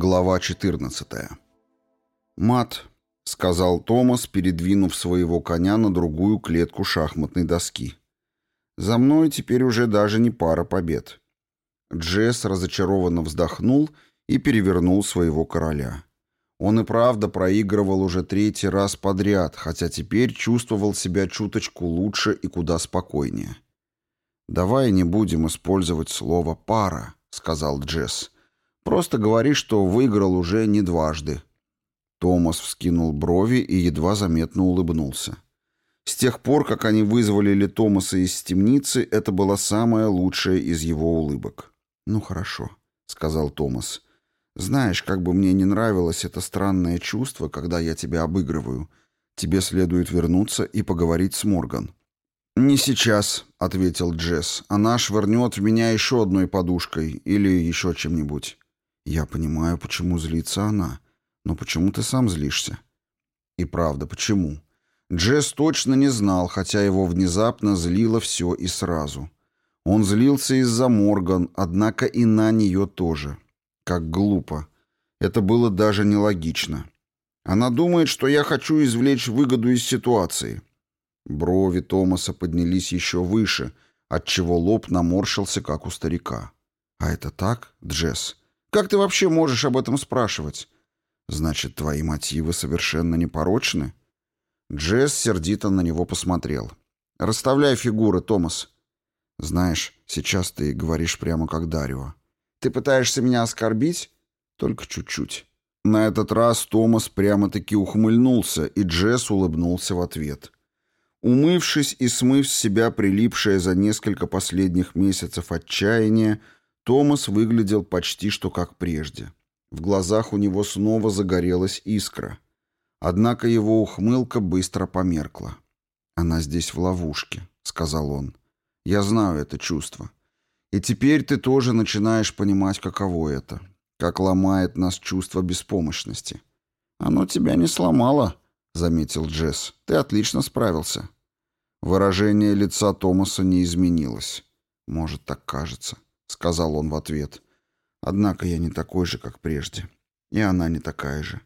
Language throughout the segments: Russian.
Глава 14. «Мат», — сказал Томас, передвинув своего коня на другую клетку шахматной доски. «За мной теперь уже даже не пара побед». Джесс разочарованно вздохнул и перевернул своего короля. Он и правда проигрывал уже третий раз подряд, хотя теперь чувствовал себя чуточку лучше и куда спокойнее. «Давай не будем использовать слово «пара», — сказал Джесс. Просто говори, что выиграл уже не дважды». Томас вскинул брови и едва заметно улыбнулся. С тех пор, как они вызволили Томаса из темницы, это была самая лучшая из его улыбок. «Ну хорошо», — сказал Томас. «Знаешь, как бы мне не нравилось это странное чувство, когда я тебя обыгрываю. Тебе следует вернуться и поговорить с Морган». «Не сейчас», — ответил Джесс. «Она швырнет в меня еще одной подушкой или еще чем-нибудь». Я понимаю, почему злится она. Но почему ты сам злишься? И правда, почему? Джесс точно не знал, хотя его внезапно злило все и сразу. Он злился из-за Морган, однако и на нее тоже. Как глупо. Это было даже нелогично. Она думает, что я хочу извлечь выгоду из ситуации. Брови Томаса поднялись еще выше, отчего лоб наморщился, как у старика. А это так, Джесс? Как ты вообще можешь об этом спрашивать? Значит, твои мотивы совершенно непорочны? Джесс сердито на него посмотрел. Расставляй фигуры, Томас. Знаешь, сейчас ты говоришь прямо как Дарио. Ты пытаешься меня оскорбить? Только чуть-чуть. На этот раз Томас прямо-таки ухмыльнулся, и Джесс улыбнулся в ответ. Умывшись и смыв с себя прилипшее за несколько последних месяцев отчаяние, Томас выглядел почти что как прежде. В глазах у него снова загорелась искра. Однако его ухмылка быстро померкла. «Она здесь в ловушке», — сказал он. «Я знаю это чувство. И теперь ты тоже начинаешь понимать, каково это. Как ломает нас чувство беспомощности». «Оно тебя не сломало», — заметил Джесс. «Ты отлично справился». Выражение лица Томаса не изменилось. Может, так кажется. — сказал он в ответ. «Однако я не такой же, как прежде. И она не такая же.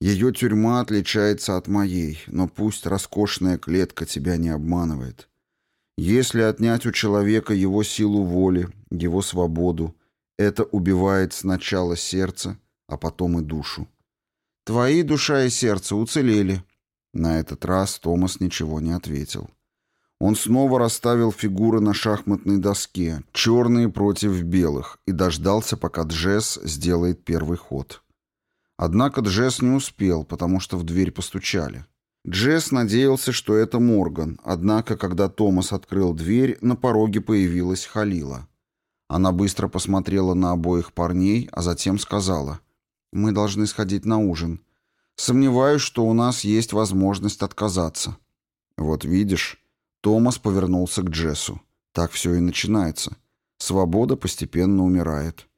Ее тюрьма отличается от моей, но пусть роскошная клетка тебя не обманывает. Если отнять у человека его силу воли, его свободу, это убивает сначала сердце, а потом и душу. Твои душа и сердце уцелели». На этот раз Томас ничего не ответил. Он снова расставил фигуры на шахматной доске, черные против белых, и дождался, пока Джесс сделает первый ход. Однако Джесс не успел, потому что в дверь постучали. Джесс надеялся, что это Морган, однако, когда Томас открыл дверь, на пороге появилась Халила. Она быстро посмотрела на обоих парней, а затем сказала, «Мы должны сходить на ужин. Сомневаюсь, что у нас есть возможность отказаться». «Вот видишь», Томас повернулся к Джессу. Так все и начинается. Свобода постепенно умирает.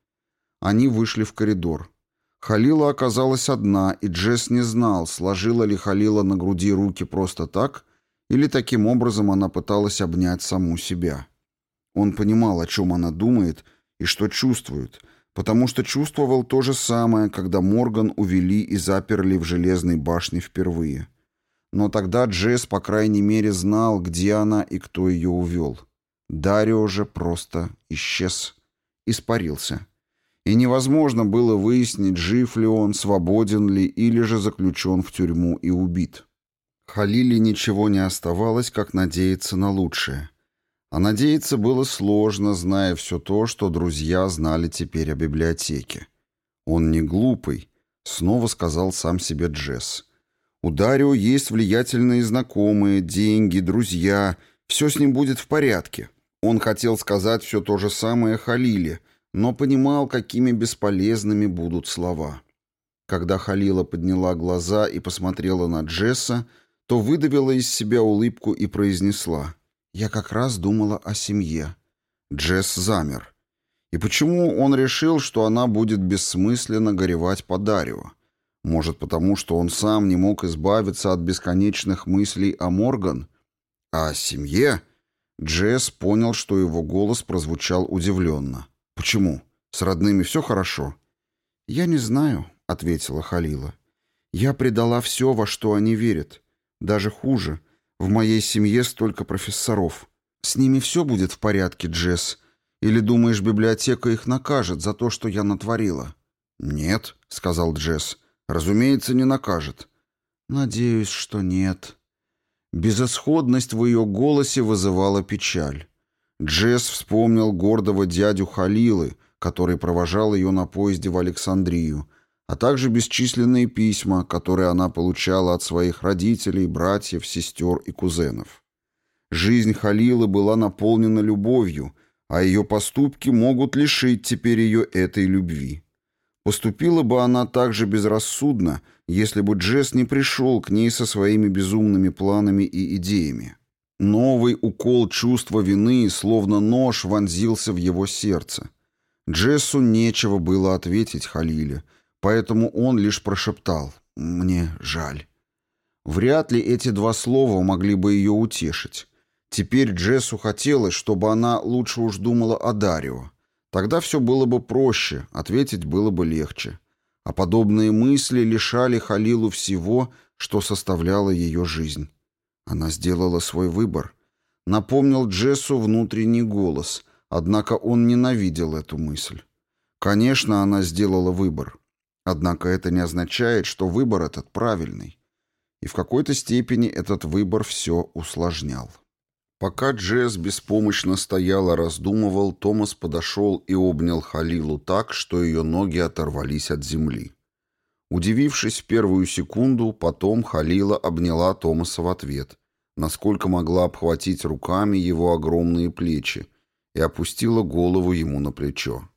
Они вышли в коридор. Халила оказалась одна, и Джесс не знал, сложила ли Халила на груди руки просто так, или таким образом она пыталась обнять саму себя. Он понимал, о чем она думает и что чувствует, потому что чувствовал то же самое, когда Морган увели и заперли в железной башне впервые. Но тогда Джесс, по крайней мере, знал, где она и кто ее увел. Дарио же просто исчез. Испарился. И невозможно было выяснить, жив ли он, свободен ли или же заключен в тюрьму и убит. Халили ничего не оставалось, как надеяться на лучшее. А надеяться было сложно, зная все то, что друзья знали теперь о библиотеке. «Он не глупый», — снова сказал сам себе Джесс. У Дарио есть влиятельные знакомые, деньги, друзья. Все с ним будет в порядке. Он хотел сказать все то же самое Халиле, но понимал, какими бесполезными будут слова. Когда Халила подняла глаза и посмотрела на Джесса, то выдавила из себя улыбку и произнесла «Я как раз думала о семье». Джесс замер. И почему он решил, что она будет бессмысленно горевать по Дарио? Может, потому что он сам не мог избавиться от бесконечных мыслей о Морган? А о семье? Джесс понял, что его голос прозвучал удивленно. «Почему? С родными все хорошо?» «Я не знаю», — ответила Халила. «Я предала все, во что они верят. Даже хуже. В моей семье столько профессоров. С ними все будет в порядке, Джесс. Или думаешь, библиотека их накажет за то, что я натворила?» «Нет», — сказал Джесс. Разумеется, не накажет. Надеюсь, что нет. Безысходность в ее голосе вызывала печаль. Джесс вспомнил гордого дядю Халилы, который провожал ее на поезде в Александрию, а также бесчисленные письма, которые она получала от своих родителей, братьев, сестер и кузенов. Жизнь Халилы была наполнена любовью, а ее поступки могут лишить теперь ее этой любви. Поступила бы она также безрассудно, если бы Джесс не пришел к ней со своими безумными планами и идеями. Новый укол чувства вины, словно нож, вонзился в его сердце. Джессу нечего было ответить Халиле, поэтому он лишь прошептал «Мне жаль». Вряд ли эти два слова могли бы ее утешить. Теперь Джессу хотелось, чтобы она лучше уж думала о Дарио. Тогда все было бы проще, ответить было бы легче. А подобные мысли лишали Халилу всего, что составляло ее жизнь. Она сделала свой выбор. Напомнил Джессу внутренний голос, однако он ненавидел эту мысль. Конечно, она сделала выбор. Однако это не означает, что выбор этот правильный. И в какой-то степени этот выбор все усложнял. Пока Джесс беспомощно стоял и раздумывал, Томас подошел и обнял Халилу так, что ее ноги оторвались от земли. Удивившись в первую секунду, потом Халила обняла Томаса в ответ, насколько могла обхватить руками его огромные плечи, и опустила голову ему на плечо.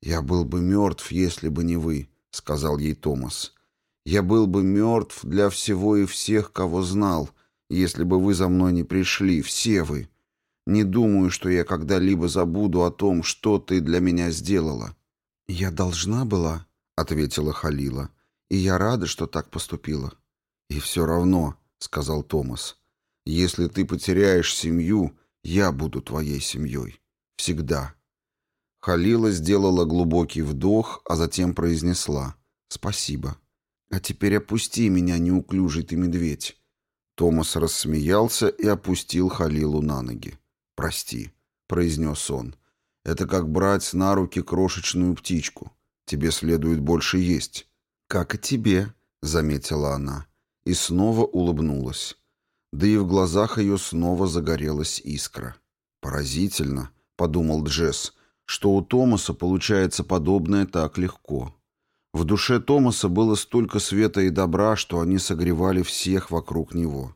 «Я был бы мертв, если бы не вы», — сказал ей Томас. «Я был бы мертв для всего и всех, кого знал, если бы вы за мной не пришли, все вы. Не думаю, что я когда-либо забуду о том, что ты для меня сделала». «Я должна была», — ответила Халила, — «и я рада, что так поступила». «И все равно», — сказал Томас, — «если ты потеряешь семью, я буду твоей семьей. Всегда». Халила сделала глубокий вдох, а затем произнесла «Спасибо». «А теперь опусти меня, неуклюжий ты медведь. Томас рассмеялся и опустил Халилу на ноги. «Прости», — произнес он. «Это как брать на руки крошечную птичку. Тебе следует больше есть». «Как и тебе», — заметила она. И снова улыбнулась. Да и в глазах ее снова загорелась искра. «Поразительно», — подумал Джесс, — «что у Томаса получается подобное так легко». В душе Томаса было столько света и добра, что они согревали всех вокруг него.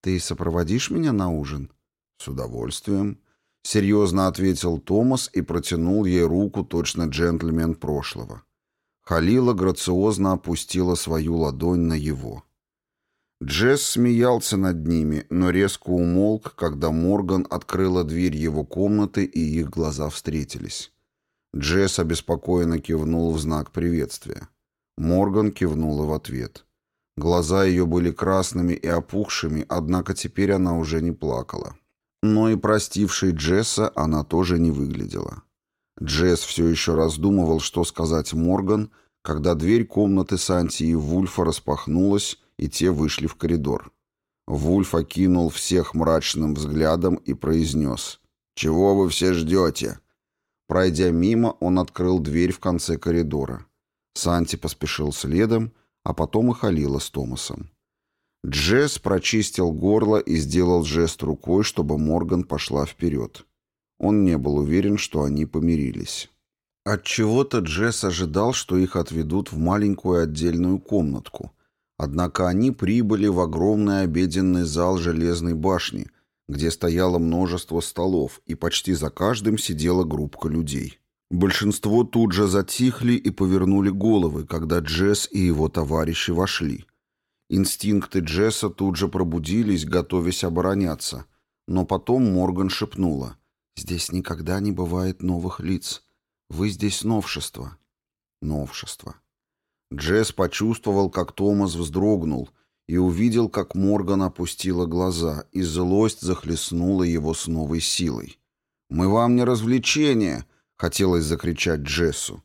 «Ты сопроводишь меня на ужин?» «С удовольствием», — серьезно ответил Томас и протянул ей руку точно джентльмен прошлого. Халила грациозно опустила свою ладонь на его. Джесс смеялся над ними, но резко умолк, когда Морган открыла дверь его комнаты, и их глаза встретились. Джесс обеспокоенно кивнул в знак приветствия. Морган кивнула в ответ. Глаза ее были красными и опухшими, однако теперь она уже не плакала. Но и простившей Джесса она тоже не выглядела. Джесс все еще раздумывал, что сказать Морган, когда дверь комнаты Санти и Вульфа распахнулась, и те вышли в коридор. Вульф окинул всех мрачным взглядом и произнес «Чего вы все ждете? Пройдя мимо, он открыл дверь в конце коридора. Санти поспешил следом, а потом и Халила с Томасом. Джесс прочистил горло и сделал жест рукой, чтобы Морган пошла вперед. Он не был уверен, что они помирились. Отчего-то Джесс ожидал, что их отведут в маленькую отдельную комнатку. Однако они прибыли в огромный обеденный зал Железной башни – где стояло множество столов, и почти за каждым сидела группка людей. Большинство тут же затихли и повернули головы, когда Джесс и его товарищи вошли. Инстинкты Джесса тут же пробудились, готовясь обороняться. Но потом Морган шепнула. «Здесь никогда не бывает новых лиц. Вы здесь новшество». «Новшество». Джесс почувствовал, как Томас вздрогнул — и увидел, как Морган опустила глаза, и злость захлестнула его с новой силой. «Мы вам не развлечение!» — хотелось закричать Джессу.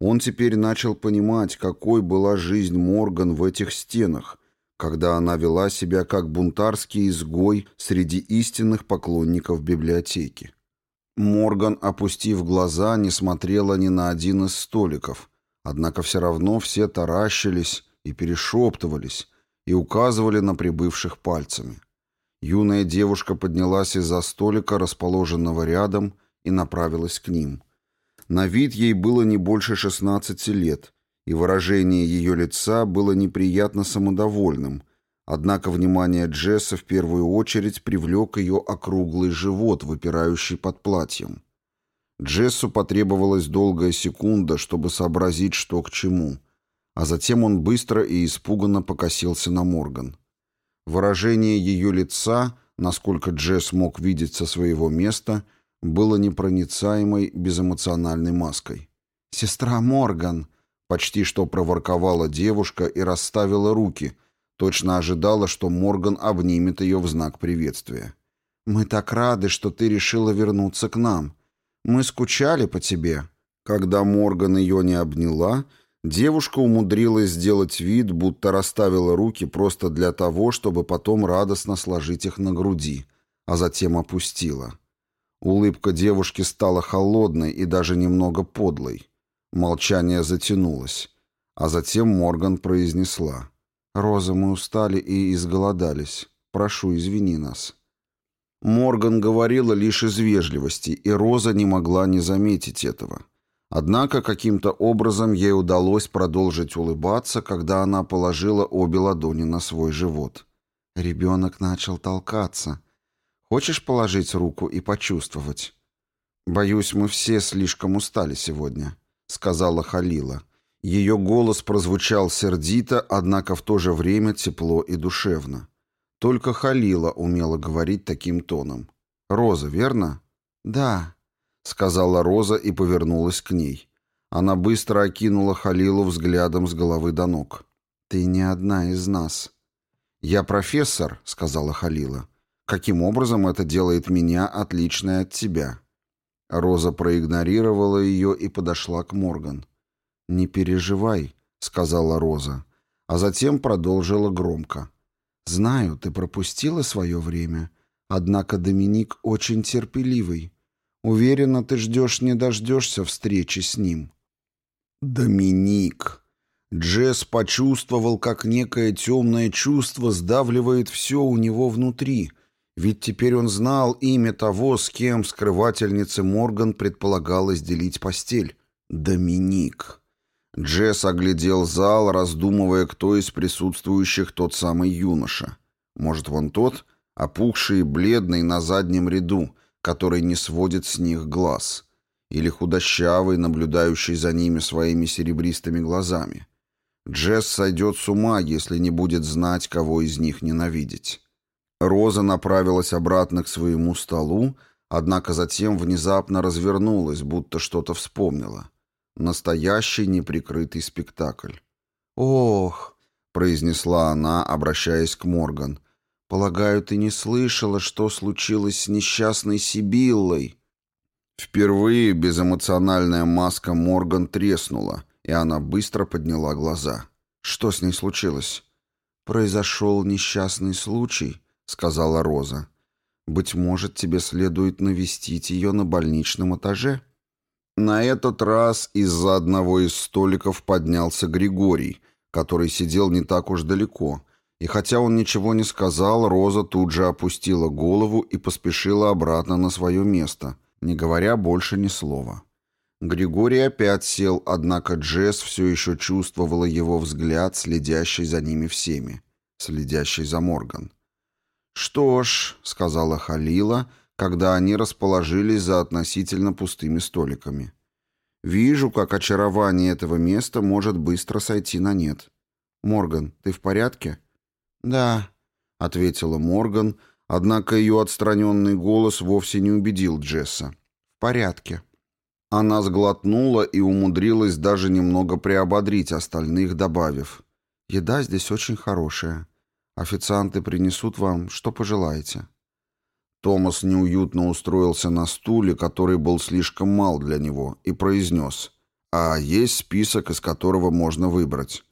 Он теперь начал понимать, какой была жизнь Морган в этих стенах, когда она вела себя как бунтарский изгой среди истинных поклонников библиотеки. Морган, опустив глаза, не смотрела ни на один из столиков, однако все равно все таращились и перешептывались, и указывали на прибывших пальцами. Юная девушка поднялась из-за столика, расположенного рядом, и направилась к ним. На вид ей было не больше 16 лет, и выражение ее лица было неприятно самодовольным, однако внимание Джесса в первую очередь привлек ее округлый живот, выпирающий под платьем. Джессу потребовалась долгая секунда, чтобы сообразить, что к чему — а затем он быстро и испуганно покосился на Морган. Выражение ее лица, насколько Джесс мог видеть со своего места, было непроницаемой, безэмоциональной маской. «Сестра Морган!» — почти что проворковала девушка и расставила руки, точно ожидала, что Морган обнимет ее в знак приветствия. «Мы так рады, что ты решила вернуться к нам. Мы скучали по тебе». Когда Морган ее не обняла, — Девушка умудрилась сделать вид, будто расставила руки просто для того, чтобы потом радостно сложить их на груди, а затем опустила. Улыбка девушки стала холодной и даже немного подлой. Молчание затянулось. А затем Морган произнесла. «Роза, мы устали и изголодались. Прошу, извини нас». Морган говорила лишь из вежливости, и Роза не могла не заметить этого. Однако каким-то образом ей удалось продолжить улыбаться, когда она положила обе ладони на свой живот. Ребенок начал толкаться. «Хочешь положить руку и почувствовать?» «Боюсь, мы все слишком устали сегодня», — сказала Халила. Ее голос прозвучал сердито, однако в то же время тепло и душевно. Только Халила умела говорить таким тоном. «Роза, верно?» «Да», — сказала Роза и повернулась к ней. Она быстро окинула Халилу взглядом с головы до ног. «Ты не одна из нас». «Я профессор», — сказала Халила. «Каким образом это делает меня отличной от тебя?» Роза проигнорировала ее и подошла к Морган. «Не переживай», — сказала Роза, а затем продолжила громко. «Знаю, ты пропустила свое время, однако Доминик очень терпеливый. Уверена, ты ждешь не дождешься встречи с ним. Доминик. Джесс почувствовал, как некое темное чувство сдавливает все у него внутри, ведь теперь он знал имя того, с кем скрывательница Морган предполагалось делить постель. Доминик. Джесс оглядел зал, раздумывая, кто из присутствующих тот самый юноша. Может, вон тот, опухший и бледный на заднем ряду, который не сводит с них глаз, или худощавый, наблюдающий за ними своими серебристыми глазами. Джесс сойдет с ума, если не будет знать, кого из них ненавидеть. Роза направилась обратно к своему столу, однако затем внезапно развернулась, будто что-то вспомнила. Настоящий неприкрытый спектакль. «Ох!» — произнесла она, обращаясь к Морган — Полагаю, ты не слышала, что случилось с несчастной Сибиллой. Впервые безэмоциональная маска Морган треснула, и она быстро подняла глаза. Что с ней случилось? Произошел несчастный случай, сказала Роза. Быть может, тебе следует навестить ее на больничном этаже? На этот раз из-за одного из столиков поднялся Григорий, который сидел не так уж далеко, и хотя он ничего не сказал, Роза тут же опустила голову и поспешила обратно на свое место, не говоря больше ни слова. Григорий опять сел, однако Джесс все еще чувствовала его взгляд, следящий за ними всеми, следящий за Морган. «Что ж», — сказала Халила, когда они расположились за относительно пустыми столиками. «Вижу, как очарование этого места может быстро сойти на нет. Морган, ты в порядке?» «Да», — ответила Морган, однако ее отстраненный голос вовсе не убедил Джесса. «В порядке». Она сглотнула и умудрилась даже немного приободрить остальных, добавив. «Еда здесь очень хорошая. Официанты принесут вам, что пожелаете». Томас неуютно устроился на стуле, который был слишком мал для него, и произнес. «А есть список, из которого можно выбрать?»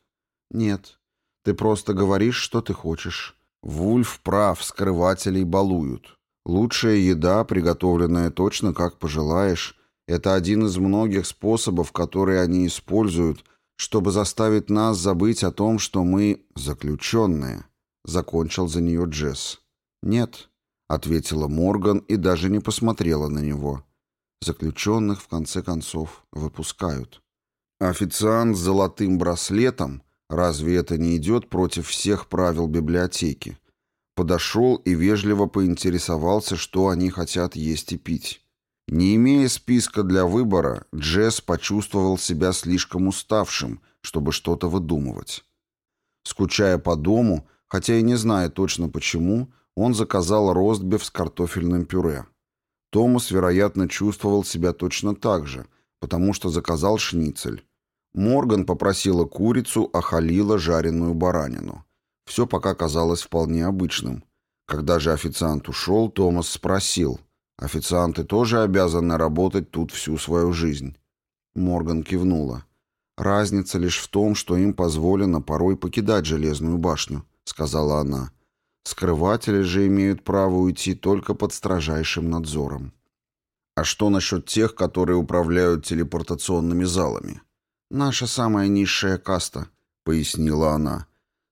«Нет», ты просто говоришь, что ты хочешь. Вульф прав, скрывателей балуют. Лучшая еда, приготовленная точно как пожелаешь, это один из многих способов, которые они используют, чтобы заставить нас забыть о том, что мы заключенные. Закончил за нее Джесс. «Нет», — ответила Морган и даже не посмотрела на него. Заключенных, в конце концов, выпускают. Официант с золотым браслетом — Разве это не идет против всех правил библиотеки? Подошел и вежливо поинтересовался, что они хотят есть и пить. Не имея списка для выбора, Джесс почувствовал себя слишком уставшим, чтобы что-то выдумывать. Скучая по дому, хотя и не зная точно почему, он заказал ростбиф с картофельным пюре. Томас, вероятно, чувствовал себя точно так же, потому что заказал шницель. Морган попросила курицу, а Халила жареную баранину. Все пока казалось вполне обычным. Когда же официант ушел, Томас спросил. «Официанты тоже обязаны работать тут всю свою жизнь?» Морган кивнула. «Разница лишь в том, что им позволено порой покидать Железную башню», — сказала она. «Скрыватели же имеют право уйти только под строжайшим надзором». «А что насчет тех, которые управляют телепортационными залами?» «Наша самая низшая каста», — пояснила она.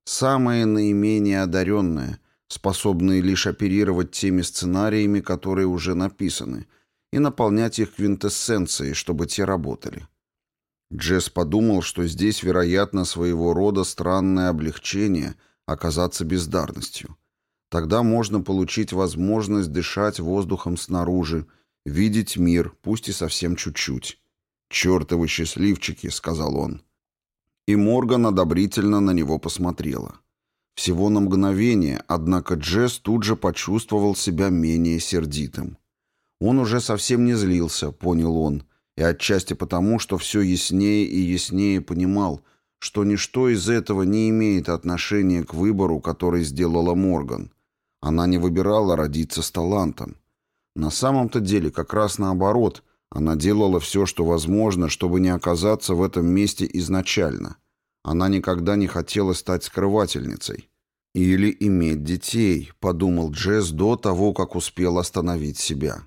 «Самые наименее одаренные, способные лишь оперировать теми сценариями, которые уже написаны, и наполнять их квинтэссенцией, чтобы те работали». Джесс подумал, что здесь, вероятно, своего рода странное облегчение оказаться бездарностью. Тогда можно получить возможность дышать воздухом снаружи, видеть мир, пусть и совсем чуть-чуть. «Чертовы счастливчики», — сказал он. И Морган одобрительно на него посмотрела. Всего на мгновение, однако Джесс тут же почувствовал себя менее сердитым. Он уже совсем не злился, понял он, и отчасти потому, что все яснее и яснее понимал, что ничто из этого не имеет отношения к выбору, который сделала Морган. Она не выбирала родиться с талантом. На самом-то деле как раз наоборот, она делала все, что возможно, чтобы не оказаться в этом месте изначально. Она никогда не хотела стать скрывательницей. «Или иметь детей», — подумал Джесс до того, как успел остановить себя.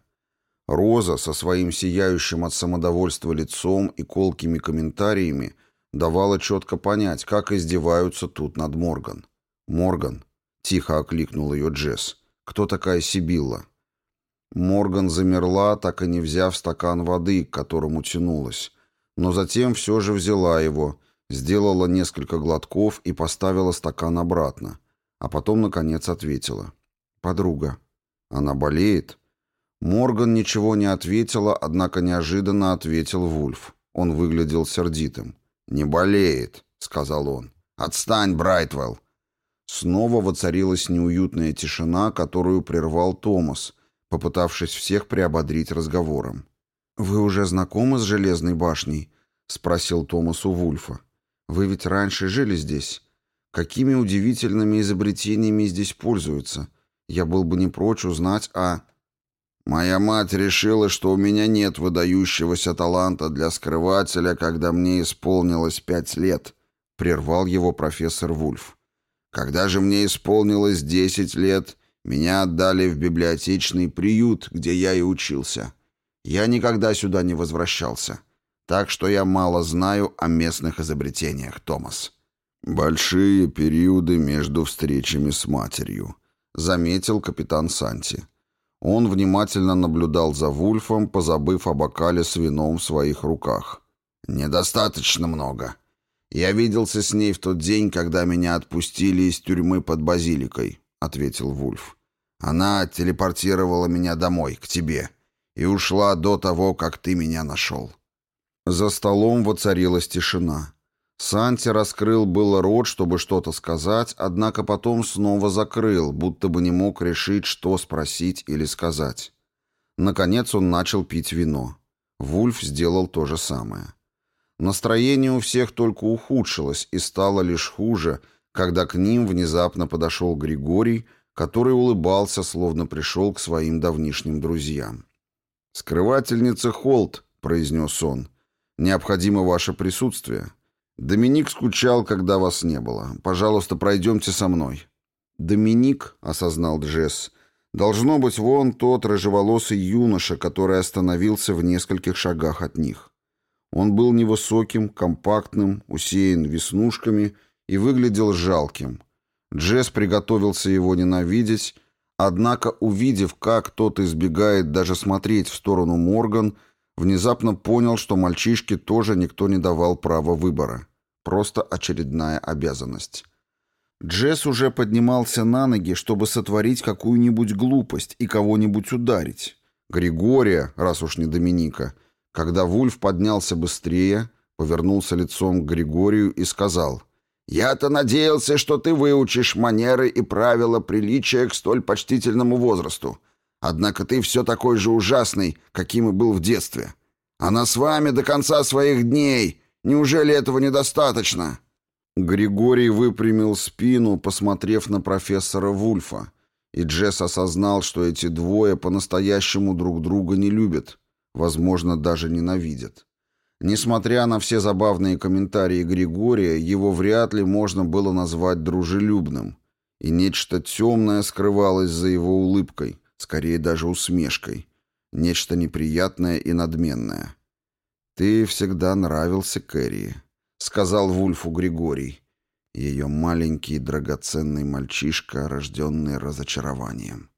Роза со своим сияющим от самодовольства лицом и колкими комментариями давала четко понять, как издеваются тут над Морган. «Морган», — тихо окликнул ее Джесс, — «кто такая Сибилла?» Морган замерла, так и не взяв стакан воды, к которому тянулась, но затем все же взяла его, сделала несколько глотков и поставила стакан обратно, а потом, наконец, ответила. «Подруга, она болеет?» Морган ничего не ответила, однако неожиданно ответил Вульф. Он выглядел сердитым. «Не болеет», — сказал он. «Отстань, Брайтвелл!» Снова воцарилась неуютная тишина, которую прервал Томас — попытавшись всех приободрить разговором. «Вы уже знакомы с Железной башней?» — спросил Томас у Вульфа. «Вы ведь раньше жили здесь. Какими удивительными изобретениями здесь пользуются? Я был бы не прочь узнать А «Моя мать решила, что у меня нет выдающегося таланта для скрывателя, когда мне исполнилось пять лет», — прервал его профессор Вульф. «Когда же мне исполнилось десять лет, меня отдали в библиотечный приют, где я и учился. Я никогда сюда не возвращался. Так что я мало знаю о местных изобретениях, Томас. Большие периоды между встречами с матерью, заметил капитан Санти. Он внимательно наблюдал за Вульфом, позабыв о бокале с вином в своих руках. «Недостаточно много. Я виделся с ней в тот день, когда меня отпустили из тюрьмы под базиликой ответил Вульф. «Она телепортировала меня домой, к тебе, и ушла до того, как ты меня нашел». За столом воцарилась тишина. Санти раскрыл было рот, чтобы что-то сказать, однако потом снова закрыл, будто бы не мог решить, что спросить или сказать. Наконец он начал пить вино. Вульф сделал то же самое. Настроение у всех только ухудшилось и стало лишь хуже, когда к ним внезапно подошел Григорий, который улыбался, словно пришел к своим давнишним друзьям. «Скрывательница Холт», — произнес он, — «необходимо ваше присутствие. Доминик скучал, когда вас не было. Пожалуйста, пройдемте со мной». «Доминик», — осознал Джесс, — «должно быть вон тот рыжеволосый юноша, который остановился в нескольких шагах от них». Он был невысоким, компактным, усеян веснушками — и выглядел жалким. Джесс приготовился его ненавидеть, однако, увидев, как тот избегает даже смотреть в сторону Морган, внезапно понял, что мальчишке тоже никто не давал права выбора. Просто очередная обязанность. Джесс уже поднимался на ноги, чтобы сотворить какую-нибудь глупость и кого-нибудь ударить. Григория, раз уж не Доминика, когда Вульф поднялся быстрее, повернулся лицом к Григорию и сказал — я-то надеялся, что ты выучишь манеры и правила приличия к столь почтительному возрасту. Однако ты все такой же ужасный, каким и был в детстве. Она с вами до конца своих дней. Неужели этого недостаточно?» Григорий выпрямил спину, посмотрев на профессора Вульфа. И Джесс осознал, что эти двое по-настоящему друг друга не любят, возможно, даже ненавидят. Несмотря на все забавные комментарии Григория, его вряд ли можно было назвать дружелюбным, и нечто темное скрывалось за его улыбкой, скорее даже усмешкой, нечто неприятное и надменное. «Ты всегда нравился Кэрри», — сказал Вульфу Григорий, ее маленький драгоценный мальчишка, рожденный разочарованием.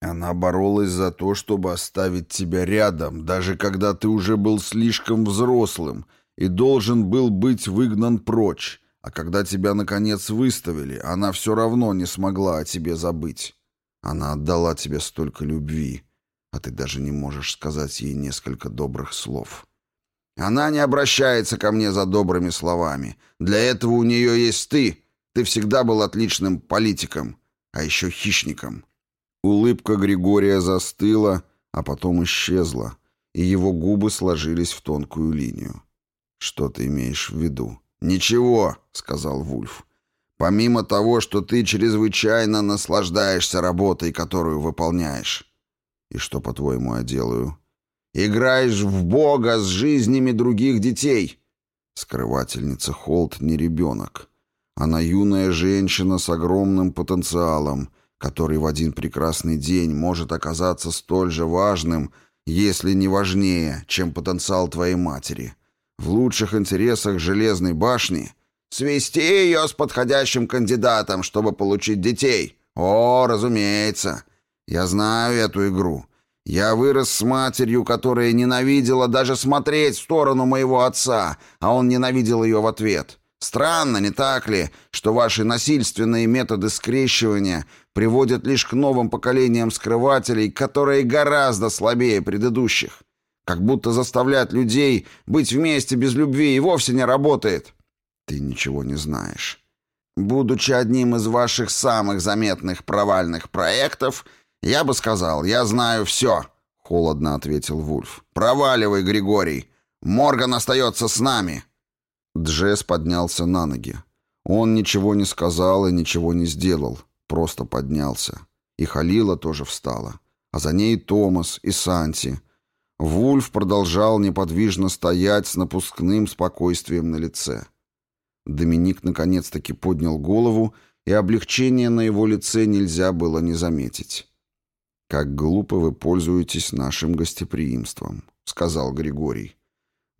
Она боролась за то, чтобы оставить тебя рядом, даже когда ты уже был слишком взрослым и должен был быть выгнан прочь. А когда тебя, наконец, выставили, она все равно не смогла о тебе забыть. Она отдала тебе столько любви, а ты даже не можешь сказать ей несколько добрых слов. Она не обращается ко мне за добрыми словами. Для этого у нее есть ты. Ты всегда был отличным политиком, а еще хищником. Улыбка Григория застыла, а потом исчезла, и его губы сложились в тонкую линию. «Что ты имеешь в виду?» «Ничего», — сказал Вульф. «Помимо того, что ты чрезвычайно наслаждаешься работой, которую выполняешь». «И что, по-твоему, я делаю?» «Играешь в Бога с жизнями других детей». Скрывательница Холт не ребенок. Она юная женщина с огромным потенциалом — который в один прекрасный день может оказаться столь же важным, если не важнее, чем потенциал твоей матери. В лучших интересах Железной башни свести ее с подходящим кандидатом, чтобы получить детей. О, разумеется. Я знаю эту игру. Я вырос с матерью, которая ненавидела даже смотреть в сторону моего отца, а он ненавидел ее в ответ. Странно, не так ли, что ваши насильственные методы скрещивания приводят лишь к новым поколениям скрывателей, которые гораздо слабее предыдущих? Как будто заставлять людей быть вместе без любви и вовсе не работает. Ты ничего не знаешь. Будучи одним из ваших самых заметных провальных проектов, я бы сказал, я знаю все, — холодно ответил Вульф. Проваливай, Григорий. Морган остается с нами. — Джесс поднялся на ноги. Он ничего не сказал и ничего не сделал, просто поднялся. И Халила тоже встала. А за ней Томас и Санти. Вульф продолжал неподвижно стоять с напускным спокойствием на лице. Доминик наконец-таки поднял голову, и облегчение на его лице нельзя было не заметить. «Как глупо вы пользуетесь нашим гостеприимством», — сказал Григорий.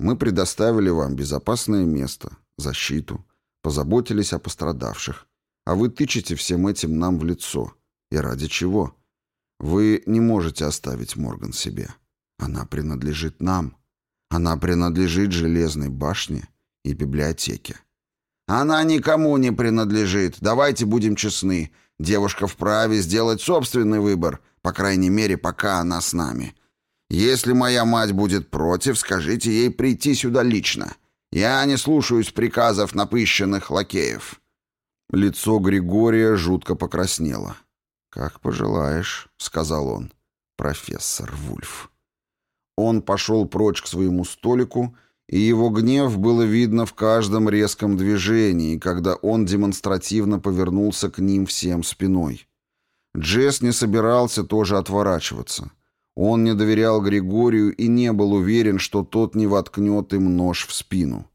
Мы предоставили вам безопасное место, защиту, позаботились о пострадавших. А вы тычете всем этим нам в лицо. И ради чего? Вы не можете оставить Морган себе. Она принадлежит нам. Она принадлежит Железной башне и библиотеке. Она никому не принадлежит. Давайте будем честны. Девушка вправе сделать собственный выбор, по крайней мере, пока она с нами. Если моя мать будет против, скажите ей прийти сюда лично. Я не слушаюсь приказов напыщенных лакеев». Лицо Григория жутко покраснело. «Как пожелаешь», — сказал он, — «профессор Вульф». Он пошел прочь к своему столику, и его гнев было видно в каждом резком движении, когда он демонстративно повернулся к ним всем спиной. Джесс не собирался тоже отворачиваться. Он не доверял Григорию и не был уверен, что тот не воткнет им нож в спину.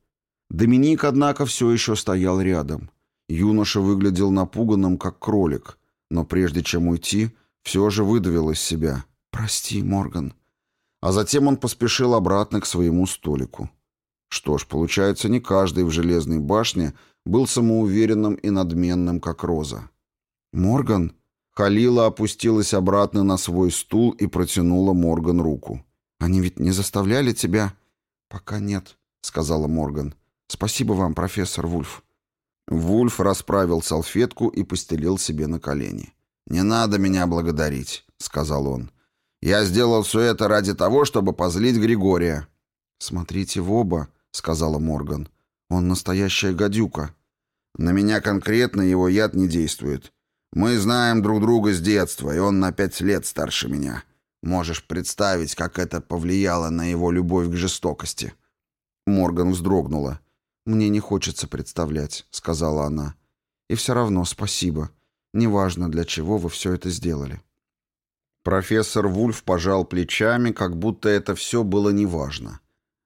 Доминик, однако, все еще стоял рядом. Юноша выглядел напуганным, как кролик, но прежде чем уйти, все же выдавил из себя «Прости, Морган». А затем он поспешил обратно к своему столику. Что ж, получается, не каждый в «Железной башне» был самоуверенным и надменным, как Роза. «Морган?» Халила опустилась обратно на свой стул и протянула Морган руку. «Они ведь не заставляли тебя?» «Пока нет», — сказала Морган. «Спасибо вам, профессор Вульф». Вульф расправил салфетку и постелил себе на колени. «Не надо меня благодарить», — сказал он. «Я сделал все это ради того, чтобы позлить Григория». «Смотрите в оба», — сказала Морган. «Он настоящая гадюка». «На меня конкретно его яд не действует. Мы знаем друг друга с детства, и он на пять лет старше меня. Можешь представить, как это повлияло на его любовь к жестокости». Морган вздрогнула. «Мне не хочется представлять», — сказала она. «И все равно спасибо. Неважно, для чего вы все это сделали». Профессор Вульф пожал плечами, как будто это все было неважно.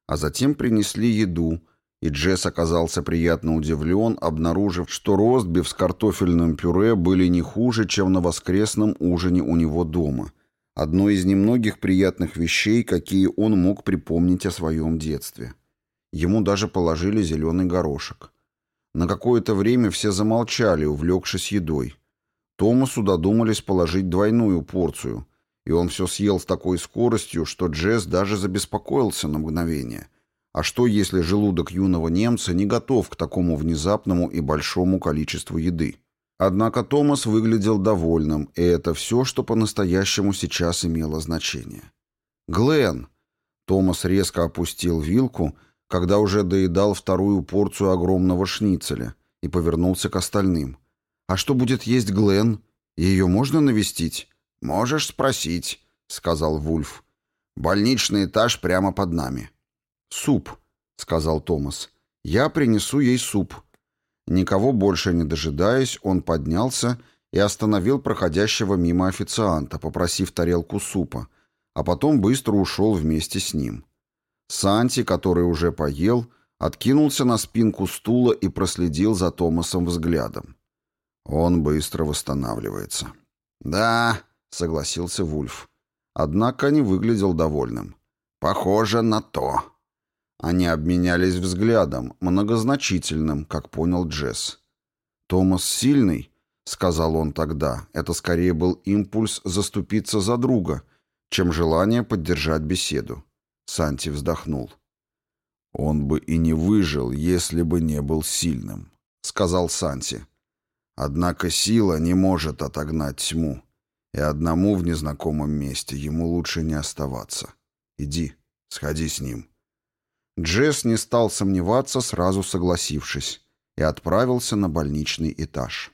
А затем принесли еду, и Джесс оказался приятно удивлен, обнаружив, что ростби с картофельным пюре были не хуже, чем на воскресном ужине у него дома. Одно из немногих приятных вещей, какие он мог припомнить о своем детстве. Ему даже положили зеленый горошек. На какое-то время все замолчали, увлекшись едой. Томасу додумались положить двойную порцию, и он все съел с такой скоростью, что Джесс даже забеспокоился на мгновение – а что, если желудок юного немца не готов к такому внезапному и большому количеству еды? Однако Томас выглядел довольным, и это все, что по-настоящему сейчас имело значение. «Глен!» Томас резко опустил вилку, когда уже доедал вторую порцию огромного шницеля, и повернулся к остальным. «А что будет есть Глен? Ее можно навестить?» «Можешь спросить», — сказал Вульф. «Больничный этаж прямо под нами». «Суп», — сказал Томас. «Я принесу ей суп». Никого больше не дожидаясь, он поднялся и остановил проходящего мимо официанта, попросив тарелку супа, а потом быстро ушел вместе с ним. Санти, который уже поел, откинулся на спинку стула и проследил за Томасом взглядом. Он быстро восстанавливается. «Да», — согласился Вульф. Однако не выглядел довольным. «Похоже на то». Они обменялись взглядом, многозначительным, как понял Джесс. «Томас сильный», — сказал он тогда, — это скорее был импульс заступиться за друга, чем желание поддержать беседу. Санти вздохнул. «Он бы и не выжил, если бы не был сильным», — сказал Санти. «Однако сила не может отогнать тьму, и одному в незнакомом месте ему лучше не оставаться. Иди, сходи с ним». Джесс не стал сомневаться, сразу согласившись, и отправился на больничный этаж.